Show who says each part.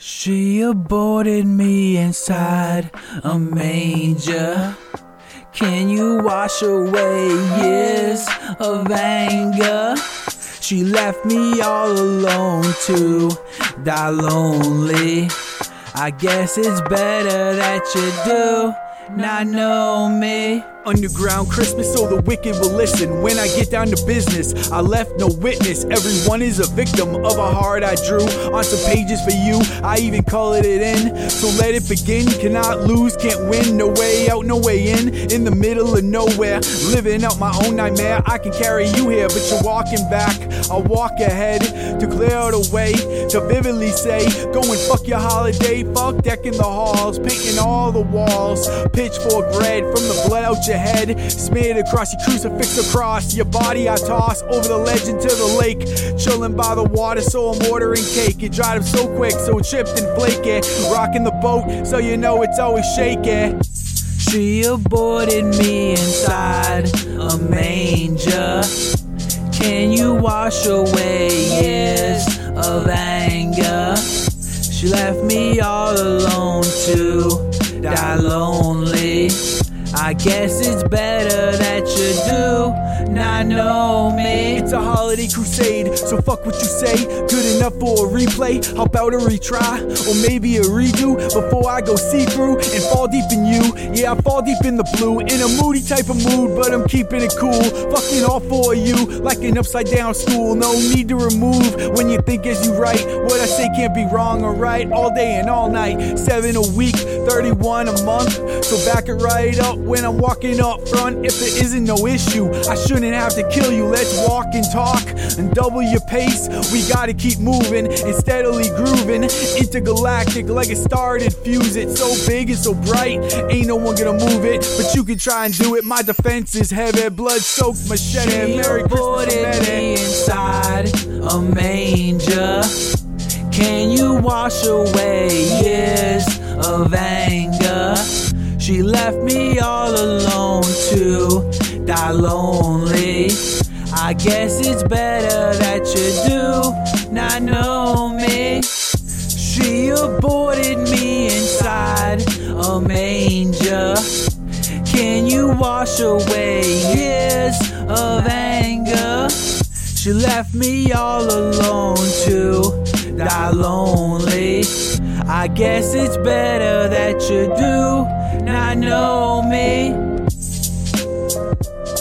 Speaker 1: She aborted me inside a manger. Can you wash away years of anger? She left me all alone to die lonely. I guess it's better that you do not know me.
Speaker 2: Underground Christmas so the wicked will listen. When I get down to business, I left no witness. Everyone is a victim of a heart I drew on some pages for you. I even colored it in. So let it begin. Cannot lose, can't win. No way out, no way in. In the middle of nowhere, living out my own nightmare. I can carry you here, but you're walking back. I'll walk ahead to clear a way to vividly say, Go and fuck your holiday. Fuck decking the halls, painting all the walls. Pitchfork red from the blood out your head, smeared across your crucifix across your body. I toss over the ledge into the lake, chilling by the water, so I'm ordering cake. It dried up so quick, so it chipped and flaky. Rocking the boat, so you know it's always shaky.
Speaker 1: She aborted me inside a manger. Can you wash away years of anger? She left me all alone to die lonely. I guess it's better that you do not know me.
Speaker 2: It's a holiday crusade, so fuck what you say. Good enough for a replay. How about a retry? Or maybe a redo before I go see through and fall deep in you. Yeah, I fall deep in the blue. In a moody type of mood, but I'm keeping it cool. Fucking all for you, like an upside down stool. No need to remove when you think as you write. What I say can't be wrong or right. All day and all night. Seven a week, 31 a month. So back it right up when I'm walking up front. If there isn't no issue, I shouldn't have to kill you. Let's walk and talk and double your pace. We gotta keep moving and steadily grooving. Intergalactic like a started fuse. It so big and so bright, ain't no one gonna move it. But you can try and do it. My defense is heavy, blood soaked machete.
Speaker 1: She
Speaker 2: Merry Christmas,
Speaker 1: me inside a manger. Can you wash away years of anger? She left me all alone to die lonely. I guess it's better that you do not know me. She aborted me inside a manger. Can you wash away years of anger? She left me all alone to die lonely. I guess it's better that you do not know me. Thank you